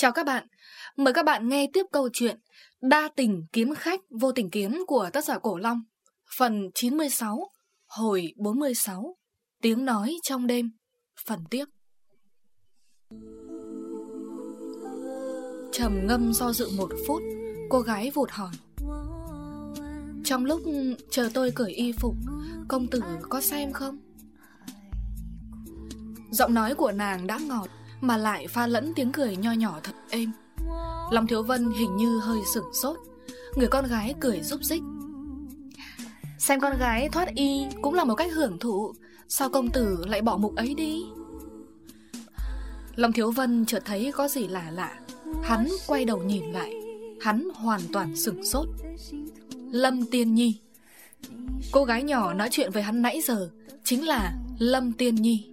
Chào các bạn, mời các bạn nghe tiếp câu chuyện Đa tình kiếm khách vô tình kiếm của tác giả Cổ Long. Phần 96, hồi 46 Tiếng nói trong đêm, phần tiếp. Trầm ngâm do dự một phút, cô gái vụt hỏi. Trong lúc chờ tôi cởi y phục, công tử có xem không? Giọng nói của nàng đã ngọt mà lại pha lẫn tiếng cười nho nhỏ thật êm. Lòng Thiếu Vân hình như hơi sửng sốt. Người con gái cười giúp dích Xem con gái thoát y cũng là một cách hưởng thụ. Sao công tử lại bỏ mục ấy đi? Lòng Thiếu Vân chợt thấy có gì lạ lạ. Hắn quay đầu nhìn lại. Hắn hoàn toàn sửng sốt. Lâm Tiên Nhi. Cô gái nhỏ nói chuyện với hắn nãy giờ Chính là Lâm Tiên Nhi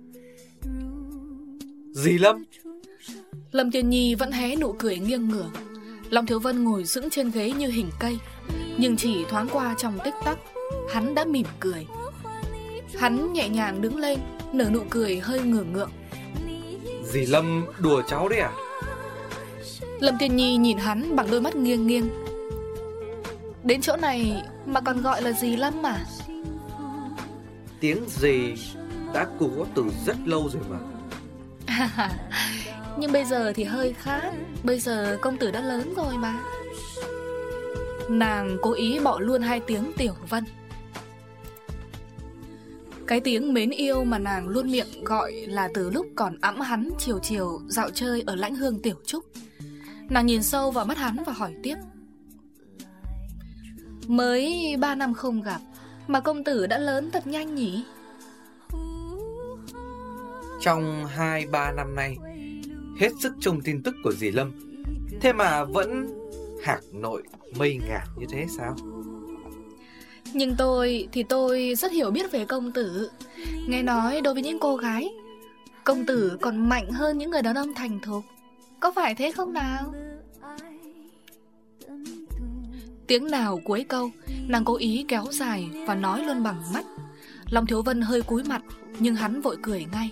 gì Lâm? Lâm Tiên Nhi vẫn hé nụ cười nghiêng ngửa. Long Thiếu Vân ngồi dưỡng trên ghế như hình cây Nhưng chỉ thoáng qua trong tích tắc Hắn đã mỉm cười. Hắn nhẹ nhàng đứng lên Nở nụ cười hơi ngửa ngượng. Dì Lâm đùa cháu đấy à? Lâm Tiên Nhi nhìn hắn bằng đôi mắt nghiêng nghiêng. Đến chỗ này mà còn gọi là dì Lâm à? Tiếng gì đã có từ rất lâu rồi mà Nhưng bây giờ thì hơi khác. Bây giờ công tử đã lớn rồi mà. Nàng cố ý bỏ luôn hai tiếng Tiểu Vân. Cái tiếng mến yêu mà nàng luôn miệng gọi là từ lúc còn ẵm hắn chiều chiều dạo chơi ở lãnh hương Tiểu Trúc. Nàng nhìn sâu vào mắt hắn và hỏi tiếp. Mới ba năm không gặp, Mà công tử đã lớn thật nhanh nhỉ? Trong 2-3 năm nay. Hết sức trông tin tức của dì Lâm. Thế mà vẫn hạc nội mây ngả như thế sao? Nhưng tôi, thì tôi rất hiểu biết về công tử. Nghe nói đối với những cô gái, Công tử còn mạnh hơn những người đàn ông thành thục. Có phải thế không nào? Tiếng nào cuối câu, Nàng cố ý kéo dài và nói luôn bằng mắt. Long Thiếu Vân hơi cúi mặt, Nhưng hắn vội cười ngay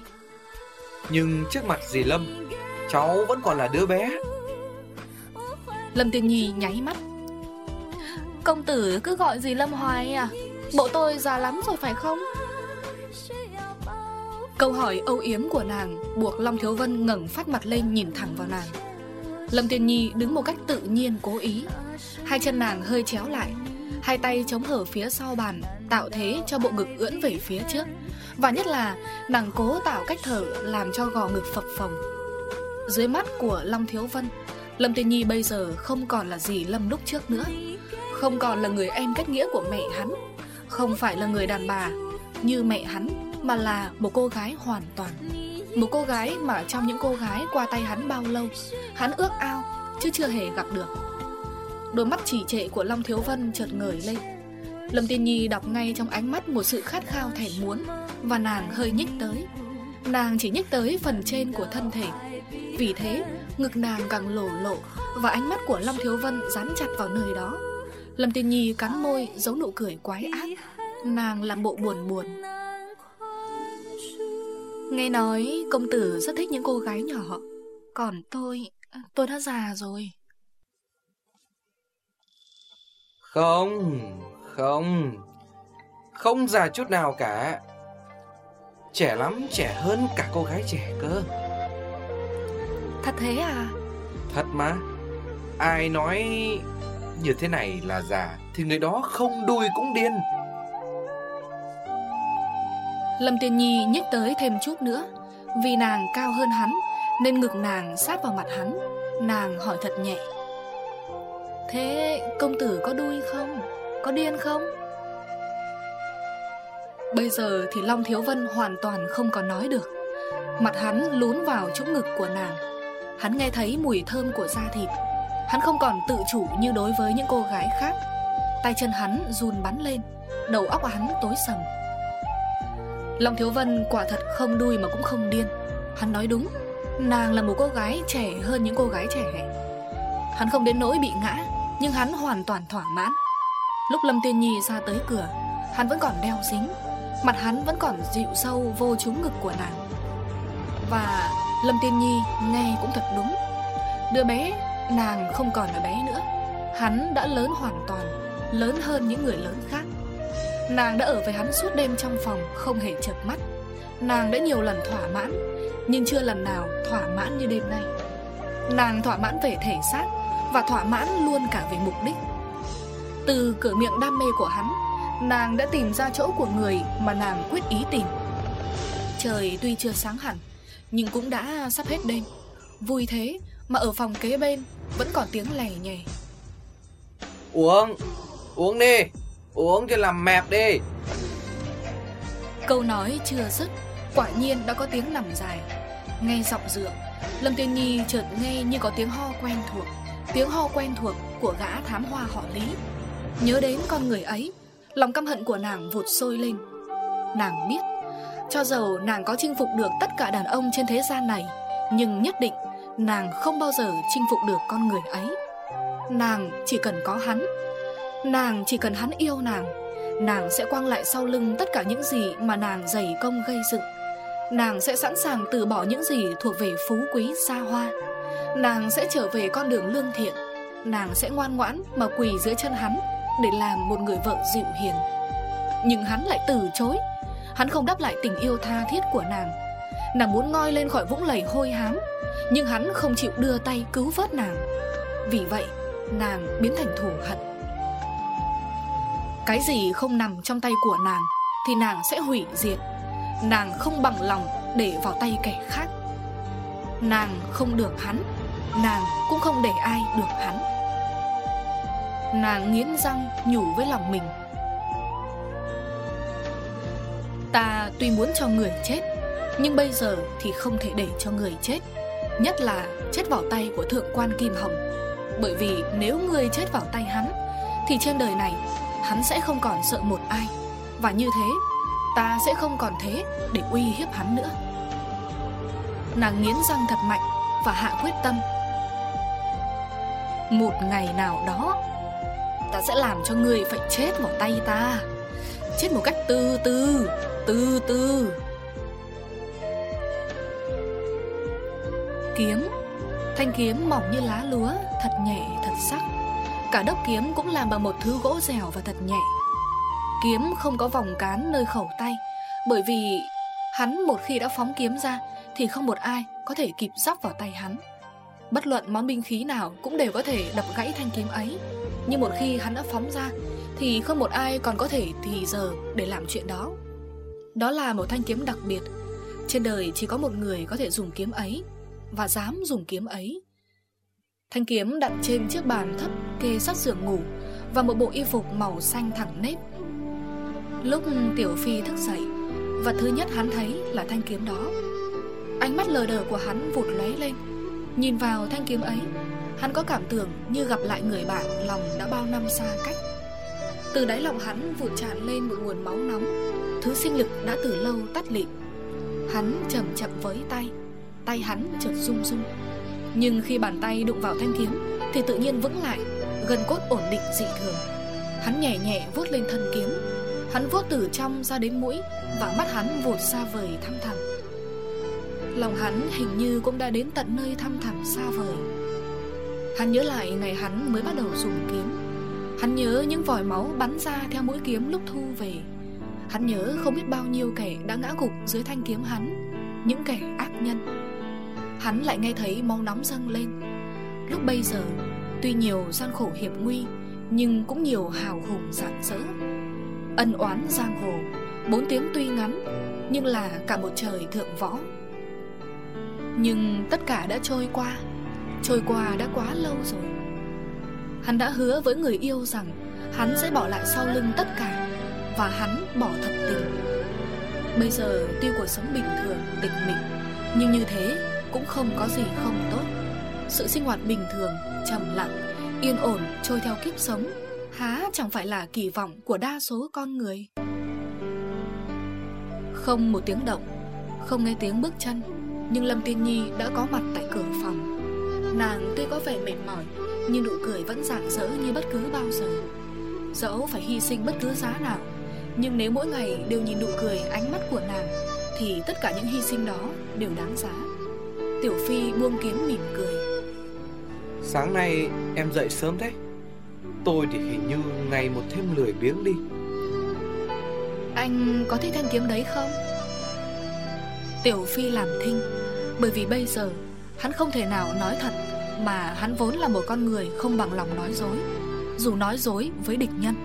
nhưng trước mặt dì Lâm, Cháu vẫn còn là đứa bé. Lâm Tiên Nhi nháy mắt. Công tử cứ gọi dì Lâm hoài à? Bộ tôi già lắm rồi phải không? Câu hỏi âu yếm của nàng Buộc Long Thiếu Vân ngẩng phát mặt lên nhìn thẳng vào nàng. Lâm Tiên Nhi đứng một cách tự nhiên, cố ý. Hai chân nàng hơi chéo lại. Hai tay chống hở phía sau bàn, Tạo thế cho bộ ngực ưỡn về phía trước. Và nhất là, nàng cố tạo cách thở Làm cho gò ngực phập phồng. Dưới mắt của Long Thiếu Vân, Lâm Tiên Nhi bây giờ không còn là gì Lâm lúc trước nữa. Không còn là người em kết nghĩa của mẹ hắn, Không phải là người đàn bà Như mẹ hắn, Mà là một cô gái hoàn toàn. Một cô gái mà trong những cô gái qua tay hắn bao lâu, Hắn ước ao, Chứ chưa hề gặp được. Đôi mắt chỉ trệ của Long Thiếu Vân chợt ngời lên. Lâm Tiên Nhi đọc ngay trong ánh mắt một sự khát khao thèm muốn Và nàng hơi nhích tới. Nàng chỉ nhích tới phần trên của thân thể. Vì thế ngực nàng càng lổ lộ Và ánh mắt của Long Thiếu Vân dán chặt vào nơi đó. Lâm Tiên Nhi cắn môi giấu nụ cười quái ác. Nàng làm bộ buồn buồn. Nghe nói công tử rất thích những cô gái nhỏ. Còn tôi, tôi đã già rồi. Không, không. Không già chút nào cả. Trẻ lắm, trẻ hơn cả cô gái trẻ cơ. Thật thế à? Thật mà. Ai nói như thế này là già Thì người đó không đuôi cũng điên. Lâm Tiên Nhi nhích tới thêm chút nữa. Vì nàng cao hơn hắn Nên ngực nàng sát vào mặt hắn. Nàng hỏi thật nhẹ Thế công tử có đuôi không? Có điên không? Bây giờ thì Long Thiếu Vân hoàn toàn không còn nói được. Mặt hắn lún vào chỗ ngực của nàng. Hắn nghe thấy mùi thơm của da thịt. Hắn không còn tự chủ như đối với những cô gái khác. Tay chân hắn run bắn lên, Đầu óc hắn tối sầm. Long Thiếu Vân quả thật không đuôi mà cũng không điên. Hắn nói đúng, Nàng là một cô gái trẻ hơn những cô gái trẻ. Hắn không đến nỗi bị ngã. Nhưng hắn hoàn toàn thỏa mãn. Lúc Lâm Tiên Nhi ra tới cửa, Hắn vẫn còn đeo dính Mặt hắn vẫn còn dịu sâu vô trúng ngực của nàng. Và Lâm Tiên Nhi nghe cũng thật đúng, Đứa bé nàng không còn là bé nữa. Hắn đã lớn hoàn toàn, Lớn hơn những người lớn khác. Nàng đã ở với hắn suốt đêm trong phòng, Không hề chợp mắt. Nàng đã nhiều lần thỏa mãn, Nhưng chưa lần nào thỏa mãn như đêm nay. Nàng thỏa mãn về thể xác và thỏa mãn luôn cả về mục đích. Từ cửa miệng đam mê của hắn Nàng đã tìm ra chỗ của người Mà nàng quyết ý tìm. Trời tuy chưa sáng hẳn Nhưng cũng đã sắp hết đêm. Vui thế mà ở phòng kế bên Vẫn còn tiếng lè nhè. Uống Uống đi Uống cho làm mẹp đi. Câu nói chưa dứt Quả nhiên đã có tiếng nằm dài. Nghe giọng dựa Lâm Tiên Nhi chợt nghe như có tiếng ho quen thuộc Tiếng ho quen thuộc của gã thám hoa họ Lý. Nhớ đến con người ấy, Lòng căm hận của nàng vụt sôi lên. Nàng biết, Cho dầu nàng có chinh phục được tất cả đàn ông trên thế gian này, Nhưng nhất định Nàng không bao giờ chinh phục được con người ấy. Nàng chỉ cần có hắn, Nàng chỉ cần hắn yêu nàng Nàng sẽ quăng lại sau lưng tất cả những gì mà nàng dày công gây dựng. Nàng sẽ sẵn sàng từ bỏ những gì thuộc về phú quý xa hoa. Nàng sẽ trở về con đường lương thiện. Nàng sẽ ngoan ngoãn mà quỳ dưới chân hắn Để làm một người vợ dịu hiền. Nhưng hắn lại từ chối. Hắn không đáp lại tình yêu tha thiết của nàng. Nàng muốn ngoi lên khỏi vũng lầy hôi hám, Nhưng hắn không chịu đưa tay cứu vớt nàng. Vì vậy, nàng biến thành thù hận. Cái gì không nằm trong tay của nàng Thì nàng sẽ hủy diệt. Nàng không bằng lòng để vào tay kẻ khác. Nàng không được hắn, Nàng cũng không để ai được hắn. Nàng nghiến răng nhủ với lòng mình. Ta tuy muốn cho người chết, Nhưng bây giờ thì không thể để cho người chết, Nhất là chết vào tay của thượng quan Kim Hồng. Bởi vì nếu người chết vào tay hắn, Thì trên đời này, Hắn sẽ không còn sợ một ai. Và như thế, Ta sẽ không còn thế để uy hiếp hắn nữa. Nàng nghiến răng thật mạnh Và hạ quyết tâm. Một ngày nào đó, Ta sẽ làm cho người phải chết vào tay ta. Chết một cách từ từ Từ từ. Kiếm. Thanh kiếm mỏng như lá lúa, Thật nhẹ, thật sắc. Cả đốc kiếm cũng làm bằng một thứ gỗ dẻo và thật nhẹ. Kiếm không có vòng cán nơi khẩu tay, Bởi vì hắn một khi đã phóng kiếm ra thì không một ai có thể kịp sắp vào tay hắn. Bất luận món binh khí nào cũng đều có thể đập gãy thanh kiếm ấy. Nhưng một khi hắn đã phóng ra, Thì không một ai còn có thể thì giờ để làm chuyện đó. Đó là một thanh kiếm đặc biệt. Trên đời chỉ có một người có thể dùng kiếm ấy Và dám dùng kiếm ấy. Thanh kiếm đặt trên chiếc bàn thấp kê sát giường ngủ Và một bộ y phục màu xanh thẳng nếp. Lúc Tiểu Phi thức dậy, Vật thứ nhất hắn thấy là thanh kiếm đó. Ánh mắt lờ đờ của hắn vụt lóe lên. Nhìn vào thanh kiếm ấy, Hắn có cảm tưởng như gặp lại người bạn Lòng đã bao năm xa cách. Từ đáy lòng hắn vụt tràn lên một nguồn máu nóng, Thứ sinh lực đã từ lâu tắt lịm. Hắn chậm chậm với tay Tay hắn chợt rung rung. Nhưng khi bàn tay đụng vào thanh kiếm, Thì tự nhiên vững lại Gần cốt ổn định dị thường. Hắn nhẹ nhẹ vuốt lên thân kiếm, Hắn vuốt từ trong ra đến mũi Và mắt hắn vụt xa vời thăm thẳm. Lòng hắn hình như cũng đã đến tận nơi thăm thẳm xa vời. Hắn nhớ lại ngày hắn mới bắt đầu dùng kiếm. Hắn nhớ những vòi máu bắn ra theo mũi kiếm lúc thu về. Hắn nhớ không biết bao nhiêu kẻ đã ngã gục dưới thanh kiếm hắn, Những kẻ ác nhân. Hắn lại nghe thấy máu nóng dâng lên. Lúc bây giờ, Tuy nhiều gian khổ hiểm nguy, Nhưng cũng nhiều hào hùng rạng rỡ. Ân oán giang hồ, Bốn tiếng tuy ngắn, Nhưng là cả một trời thượng võ. Nhưng tất cả đã trôi qua. Trôi qua đã quá lâu rồi. Hắn đã hứa với người yêu rằng Hắn sẽ bỏ lại sau lưng tất cả Và hắn bỏ thật tình. Bây giờ tuy cuộc sống bình thường, tịch mịch Nhưng như thế cũng không có gì không tốt. Sự sinh hoạt bình thường, trầm lặng, yên ổn trôi theo kiếp sống Há chẳng phải là kỳ vọng của đa số con người? Không một tiếng động Không nghe tiếng bước chân. Nhưng Lâm Tiên Nhi đã có mặt tại cửa phòng. Nàng tuy có vẻ mệt mỏi Nhưng nụ cười vẫn rạng rỡ như bất cứ bao giờ. Dẫu phải hy sinh bất cứ giá nào Nhưng nếu mỗi ngày đều nhìn nụ cười ánh mắt của nàng Thì tất cả những hy sinh đó đều đáng giá. Tiểu Phi buông kiếm mỉm cười. Sáng nay em dậy sớm thế. Tôi thì hình như ngày một thêm lười biếng đi. Anh có thích thanh kiếm đấy không? Tiểu Phi làm thinh Bởi vì bây giờ Hắn không thể nào nói thật Mà hắn vốn là một con người không bằng lòng nói dối. Dù nói dối với địch nhân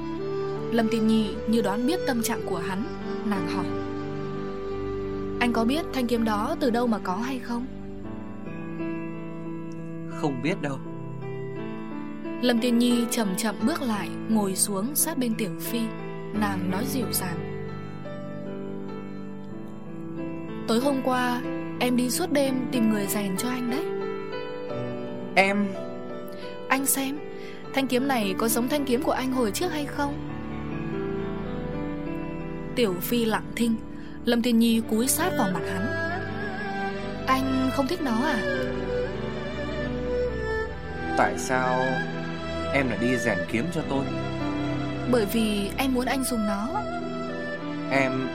Lâm Tiên Nhi như đoán biết tâm trạng của hắn Nàng hỏi. Anh có biết thanh kiếm đó từ đâu mà có hay không? Không biết đâu. Lâm Tiên Nhi chậm chậm bước lại Ngồi xuống sát bên Tiểu Phi. Nàng nói dịu dàng. Tối hôm qua Em đi suốt đêm tìm người rèn cho anh đấy. Em? Anh xem Thanh kiếm này có giống thanh kiếm của anh hồi trước hay không? Tiểu Phi lặng thinh Lâm Tiên Nhi cúi sát vào mặt hắn. Anh không thích nó à? Tại sao Em lại đi rèn kiếm cho tôi? Bởi vì em muốn anh dùng nó. Em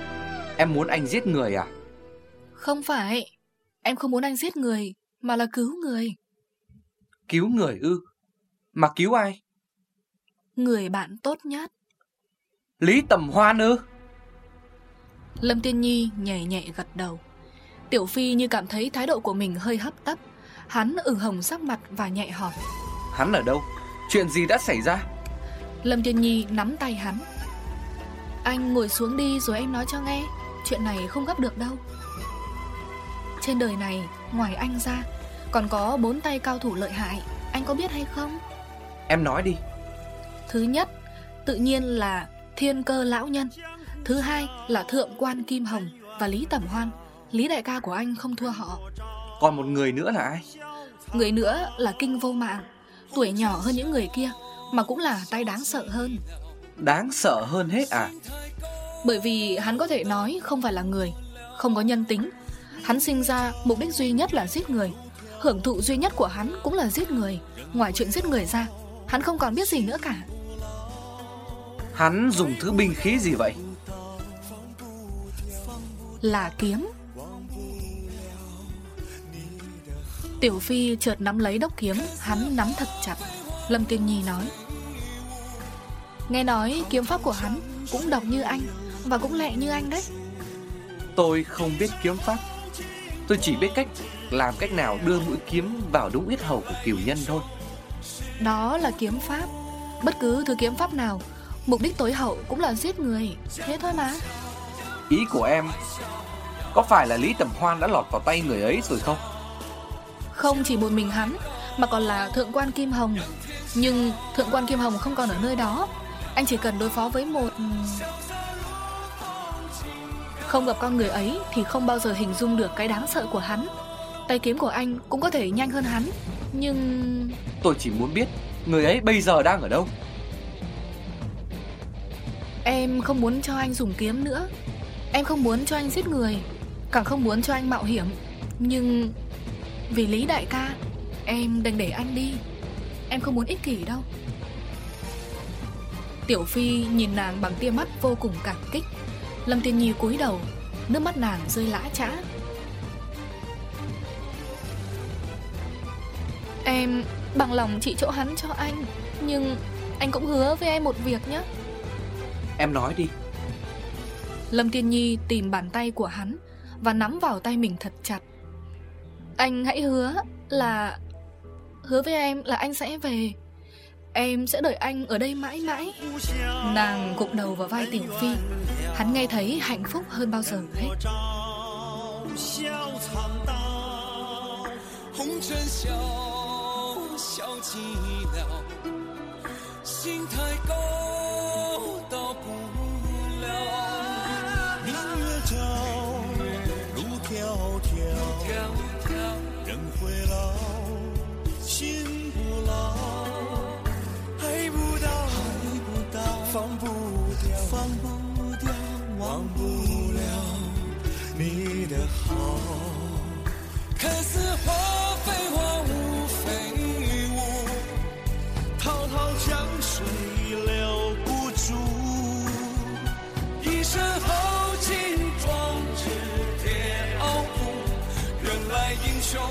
Em muốn anh giết người à? Không phải Em không muốn anh giết người Mà là cứu người. Cứu người ư? Mà cứu ai? Người bạn tốt nhất. Lý Tầm Hoan ư? Lâm Tiên Nhi nhẹ nhẹ gật đầu. Tiểu Phi như cảm thấy thái độ của mình hơi hấp tấp. Hắn ửng hồng sắc mặt và nhẹ hỏi. Hắn ở đâu? Chuyện gì đã xảy ra? Lâm Tiên Nhi nắm tay hắn. Anh ngồi xuống đi rồi em nói cho nghe. Chuyện này không gấp được đâu Trên đời này Ngoài anh ra Còn có bốn tay cao thủ lợi hại. Anh có biết hay không? Em nói đi. Thứ nhất Tự nhiên là thiên cơ lão nhân. Thứ hai là thượng quan Kim Hồng Và Lý Tẩm Hoan. Lý đại ca của anh không thua họ. Còn một người nữa là ai? Người nữa là Kinh Vô Mạng. Tuổi nhỏ hơn những người kia Mà cũng là tay đáng sợ hơn. Đáng sợ hơn hết à? Bởi vì hắn có thể nói không phải là người Không có nhân tính Hắn sinh ra mục đích duy nhất là giết người. Hưởng thụ duy nhất của hắn cũng là giết người Ngoài chuyện giết người ra Hắn không còn biết gì nữa cả. Hắn dùng thứ binh khí gì vậy? Là kiếm. Tiểu Phi chợt nắm lấy đốc kiếm Hắn nắm thật chặt. Lâm Tiên Nhi nói Nghe nói kiếm pháp của hắn Cũng độc như anh Và cũng lẹ như anh đấy. Tôi không biết kiếm pháp Tôi chỉ biết cách Làm cách nào đưa mũi kiếm vào đúng ít hầu của kiều nhân thôi. Đó là kiếm pháp. Bất cứ thứ kiếm pháp nào Mục đích tối hậu cũng là giết người. Thế thôi mà. Ý của em Có phải là Lý Tầm Hoan đã lọt vào tay người ấy rồi không? Không chỉ một mình hắn Mà còn là Thượng quan Kim Hồng. Nhưng Thượng quan Kim Hồng không còn ở nơi đó. Anh chỉ cần đối phó với một Không gặp con người ấy Thì không bao giờ hình dung được cái đáng sợ của hắn. Tay kiếm của anh cũng có thể nhanh hơn hắn Nhưng Tôi chỉ muốn biết Người ấy bây giờ đang ở đâu. Em không muốn cho anh dùng kiếm nữa. Em không muốn cho anh giết người Càng không muốn cho anh mạo hiểm. Nhưng Vì Lý đại ca Em đành để anh đi. Em không muốn ích kỷ đâu. Tiểu Phi nhìn nàng bằng tia mắt vô cùng cảm kích Lâm Tiên Nhi cúi đầu Nước mắt nàng rơi lã trã Em bằng lòng trị chỗ hắn cho anh Nhưng anh cũng hứa với em một việc nhé. Em nói đi. Lâm Tiên Nhi tìm bàn tay của hắn Và nắm vào tay mình thật chặt. Anh hãy hứa là Hứa với em là anh sẽ về Em sẽ đợi anh ở đây mãi mãi. Nàng gục đầu vào vai Tiểu Phi. Hắn nghe thấy hạnh phúc hơn bao giờ hết. Hãy subscribe 忘不了你的好看似花非花雾非雾滔滔江水留不住一身豪情壮志铁傲骨原来英雄